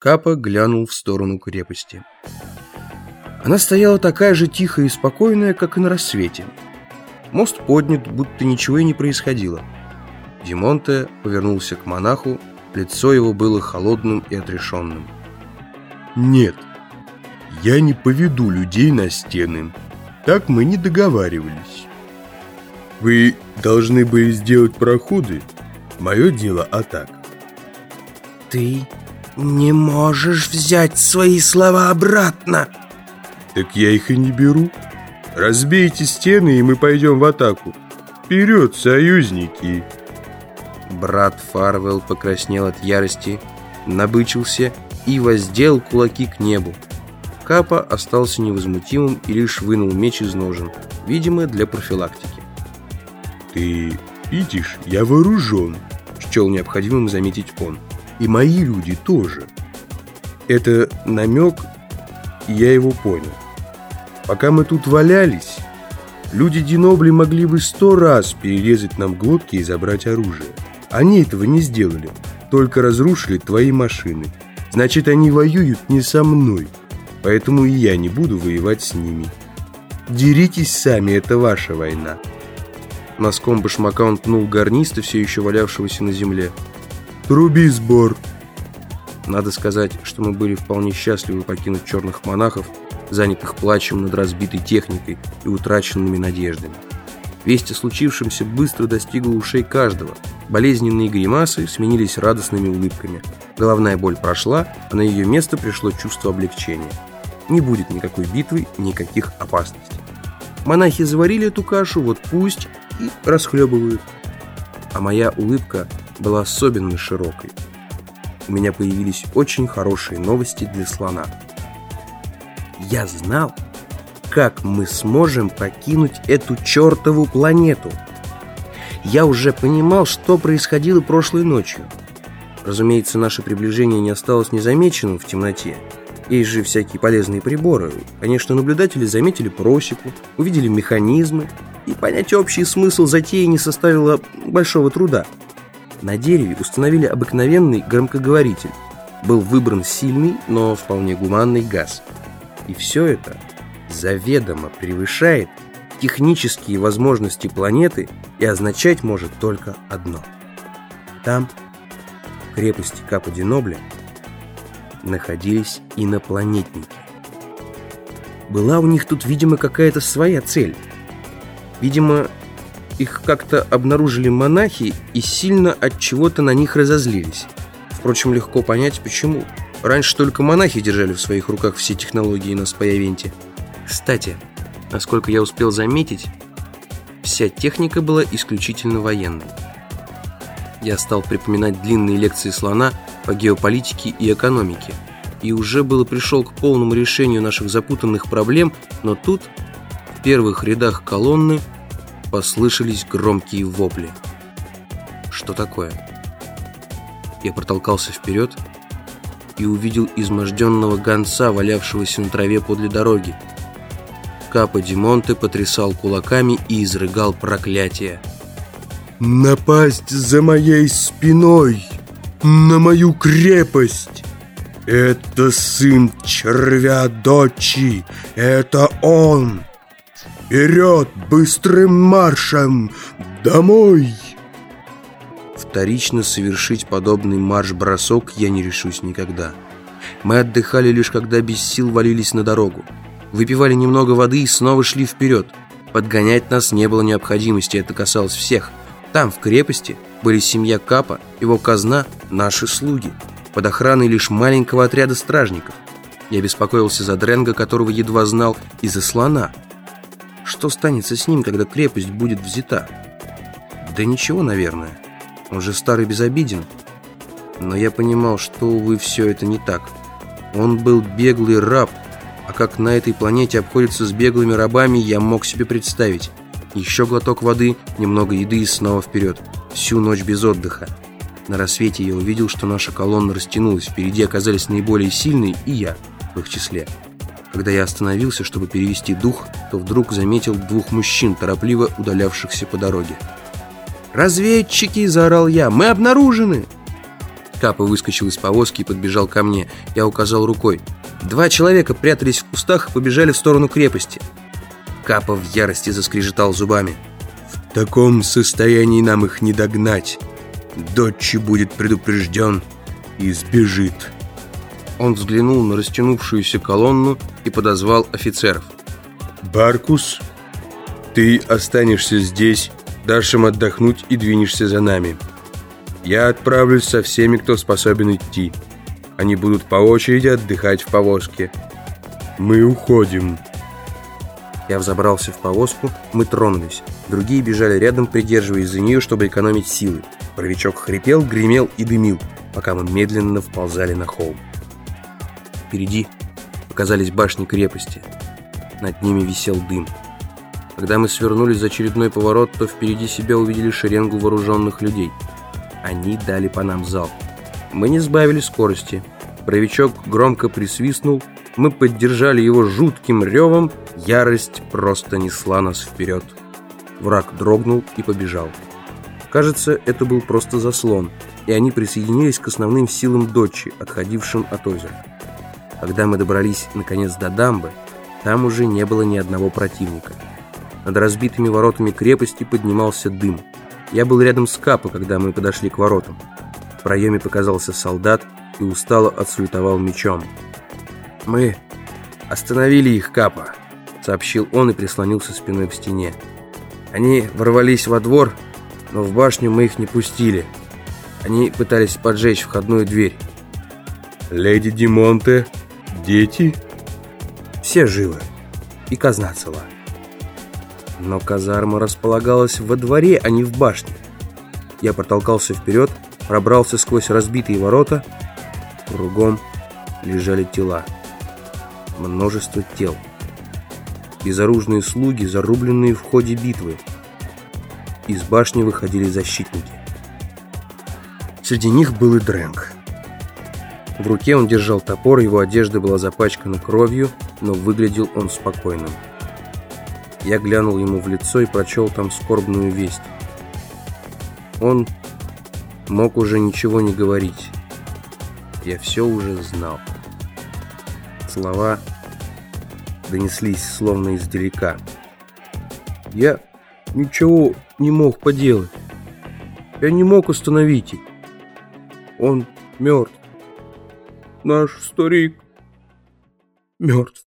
Капа глянул в сторону крепости. Она стояла такая же тихая и спокойная, как и на рассвете. Мост поднят, будто ничего и не происходило. Димонте повернулся к монаху, лицо его было холодным и отрешенным. «Нет, я не поведу людей на стены. Так мы не договаривались. Вы должны были сделать проходы. Мое дело а так. Ты не можешь взять свои слова обратно. Так я их и не беру. Разбейте стены, и мы пойдем в атаку. Вперед, союзники! Брат Фарвелл покраснел от ярости, набычился и воздел кулаки к небу. Капа остался невозмутимым и лишь вынул меч из ножен, видимо, для профилактики. «Ты видишь, я вооружен», — счел необходимым заметить он. «И мои люди тоже». Это намек, и я его понял. Пока мы тут валялись, люди Динобли могли бы сто раз перерезать нам глотки и забрать оружие. Они этого не сделали, только разрушили твои машины. Значит, они воюют не со мной, поэтому и я не буду воевать с ними. Деритесь сами, это ваша война. Носком башмака он пнул гарниста, все еще валявшегося на земле. «Труби сбор!» Надо сказать, что мы были вполне счастливы покинуть черных монахов, занятых плачем над разбитой техникой и утраченными надеждами. Весть о случившемся быстро достигла ушей каждого. Болезненные гримасы сменились радостными улыбками. Головная боль прошла, а на ее место пришло чувство облегчения. Не будет никакой битвы, никаких опасностей. Монахи заварили эту кашу, вот пусть и расхлебывают. А моя улыбка была особенно широкой. У меня появились очень хорошие новости для слона. Я знал, как мы сможем покинуть эту чертову планету. Я уже понимал, что происходило прошлой ночью. Разумеется, наше приближение не осталось незамеченным в темноте. Есть же всякие полезные приборы. Конечно, наблюдатели заметили просеку, увидели механизмы, и понять общий смысл затеи не составило большого труда. На дереве установили обыкновенный громкоговоритель. Был выбран сильный, но вполне гуманный газ. И все это заведомо превышает технические возможности планеты и означать может только одно. Там, в крепости Капа-Динобля, находились инопланетники. Была у них тут, видимо, какая-то своя цель. Видимо, их как-то обнаружили монахи и сильно от чего-то на них разозлились. Впрочем, легко понять, почему. Раньше только монахи держали в своих руках все технологии на спаявенте. Кстати, насколько я успел заметить, вся техника была исключительно военной. Я стал припоминать длинные лекции слона по геополитике и экономике, и уже было пришел к полному решению наших запутанных проблем, но тут, в первых рядах колонны, послышались громкие вопли. Что такое? Я протолкался вперед и увидел изможденного гонца, валявшегося на траве подле дороги. Капо Димонте потрясал кулаками и изрыгал проклятие. «Напасть за моей спиной на мою крепость! Это сын червя дочи! Это он! Вперед быстрым маршем! Домой!» Вторично совершить подобный марш-бросок я не решусь никогда. Мы отдыхали лишь когда без сил валились на дорогу. Выпивали немного воды и снова шли вперед. Подгонять нас не было необходимости, это касалось всех. Там, в крепости, были семья Капа, его казна, наши слуги. Под охраной лишь маленького отряда стражников. Я беспокоился за Дренга, которого едва знал, и за слона. Что станется с ним, когда крепость будет взята? Да ничего, наверное. Он же старый безобиден. Но я понимал, что, увы, все это не так. Он был беглый раб, а как на этой планете обходятся с беглыми рабами, я мог себе представить. Еще глоток воды, немного еды и снова вперед. Всю ночь без отдыха. На рассвете я увидел, что наша колонна растянулась. Впереди оказались наиболее сильные и я в их числе. Когда я остановился, чтобы перевести дух, то вдруг заметил двух мужчин, торопливо удалявшихся по дороге. «Разведчики!» – заорал я. «Мы обнаружены!» Капа выскочил из повозки и подбежал ко мне. Я указал рукой. Два человека прятались в кустах и побежали в сторону крепости. Капа в ярости заскрежетал зубами. «В таком состоянии нам их не догнать. Дочи будет предупрежден и сбежит». Он взглянул на растянувшуюся колонну и подозвал офицеров. «Баркус, ты останешься здесь, дашь им отдохнуть и двинешься за нами. Я отправлюсь со всеми, кто способен идти. Они будут по очереди отдыхать в повозке. Мы уходим». Я взобрался в повозку, мы тронулись. Другие бежали рядом, придерживаясь за нее, чтобы экономить силы. Паровичок хрипел, гремел и дымил, пока мы медленно вползали на холм. Впереди показались башни крепости. Над ними висел дым. Когда мы свернулись за очередной поворот, то впереди себя увидели шеренгу вооруженных людей. Они дали по нам залп. Мы не сбавили скорости. Бровичок громко присвистнул. Мы поддержали его жутким ревом. Ярость просто несла нас вперед. Враг дрогнул и побежал. Кажется, это был просто заслон, и они присоединились к основным силам Дочи, отходившим от озера. Когда мы добрались, наконец, до дамбы, там уже не было ни одного противника. Над разбитыми воротами крепости поднимался дым. Я был рядом с Капо, когда мы подошли к воротам. В проеме показался солдат и устало отсулютовал мечом. «Мы остановили их, Капо», — сообщил он и прислонился спиной к стене. «Они ворвались во двор, но в башню мы их не пустили. Они пытались поджечь входную дверь». «Леди Димонте Дети? Все живы. И казна цела. Но казарма располагалась во дворе, а не в башне. Я протолкался вперед, пробрался сквозь разбитые ворота. Кругом лежали тела. Множество тел. Безоружные слуги, зарубленные в ходе битвы. Из башни выходили защитники. Среди них был и Дрэнк. В руке он держал топор, его одежда была запачкана кровью, но выглядел он спокойным. Я глянул ему в лицо и прочел там скорбную весть. Он мог уже ничего не говорить. Я все уже знал. Слова донеслись словно издалека. Я ничего не мог поделать. Я не мог остановить их. Он мертв наш старик мертв.